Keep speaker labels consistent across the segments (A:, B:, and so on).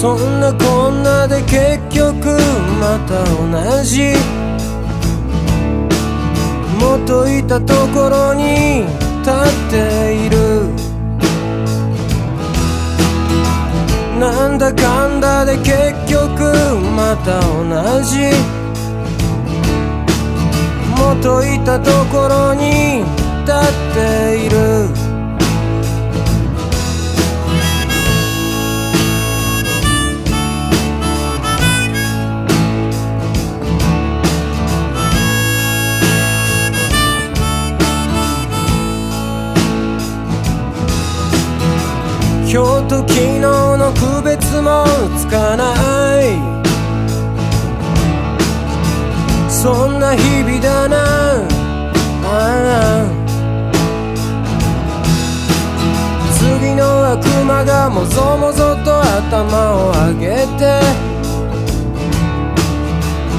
A: そんなこんなで結局また同じ元いたところに立っている。なんだかんだで結局また同じ元いたところに立っている。今日と昨日の区別もつかない。そんな日々だな。ああ。次の悪魔がもぞもぞと頭を上げて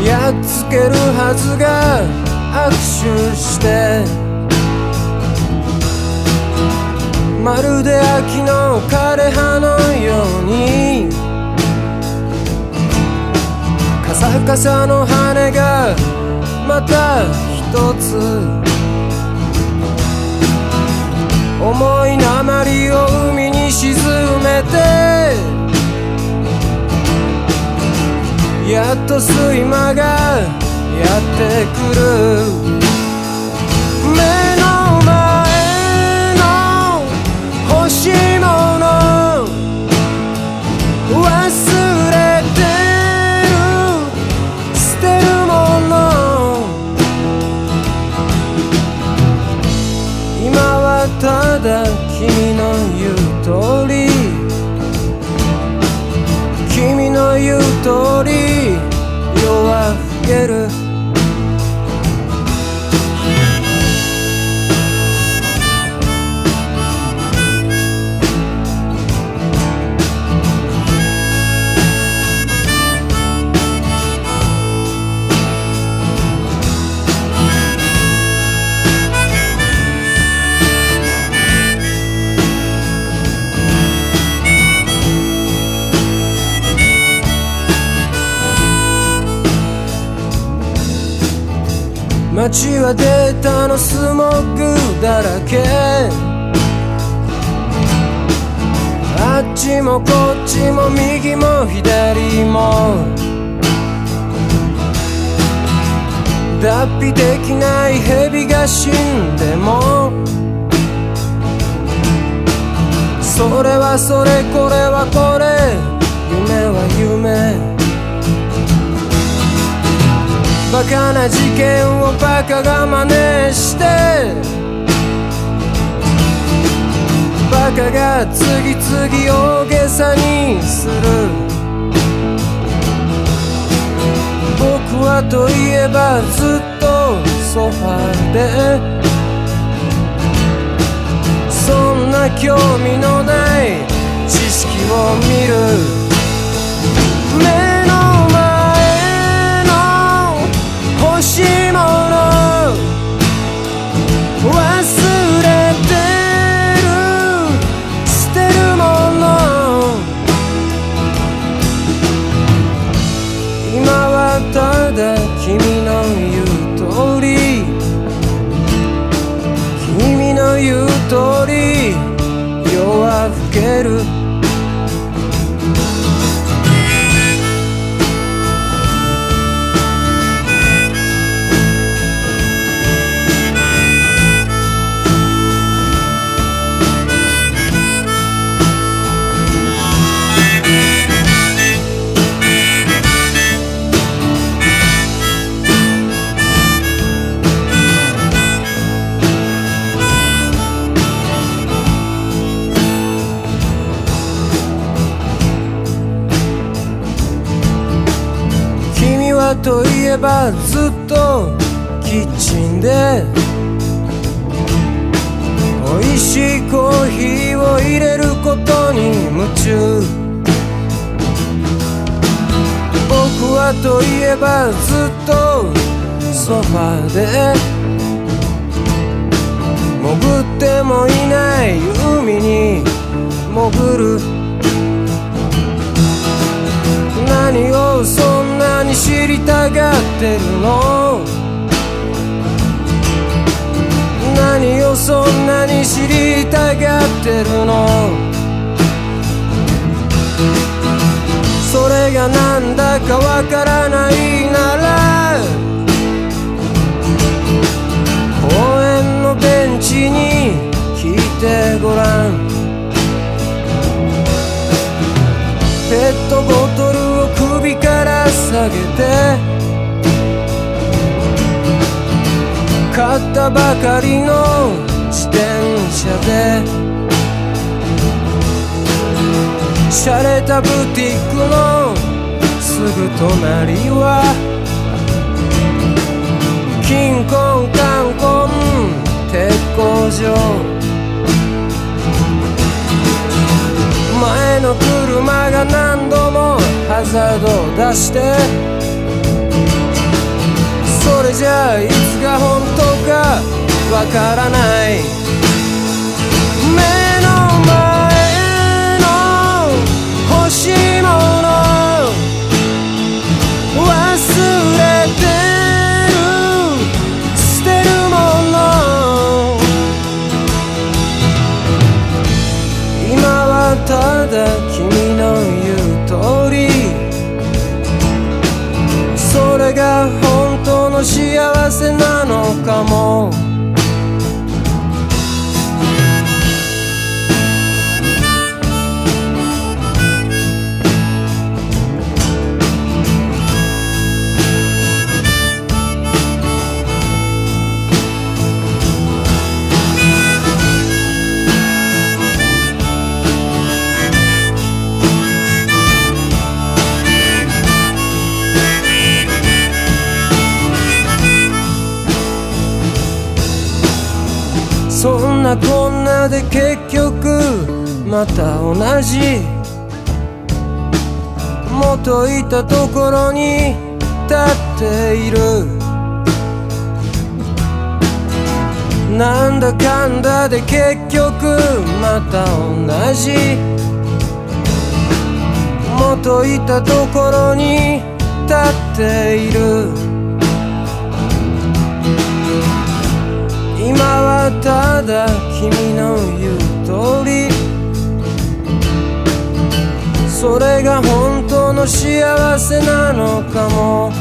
A: やっつけるはずが握手して。まるで秋の枯れ葉のようにカサカサの羽がまた一つ重い鉛を海に沈めてやっと睡魔がやってくる。ただ君の言う通り。君の言う通り。夜は更ける街はデータのスモッグだらけ。あっちもこっちも右も左も。脱皮できない蛇が死んでも。それはそれこれはこれ。夢は夢。バカな事件をバカが真似してバカが次々大げさにする。僕はといえばずっとソファでそんな興味のない知識を見る。しいもといえばずっとキッチンで美味しいコーヒーを入れることに夢中。僕はといえばずっとソファーで潜ってもいない海に潜る。何をりたがってるの？何をそんなに知りたがってるの？それがなんだかわからないなら公園のベンチに聞いてごらん。ペットボげて。買ったばかりの自転車で。洒落たブティックのすぐ隣は。金婚観光鉄工所。前の車が何度もハザードを出して。それじゃあいつが本当かわからない。ねなこんなで結局また同じ元いたところに立っている。なんだかんだで結局また同じ元いたところに立っている。ただ君の言う通り。それが本当の幸せなのかも。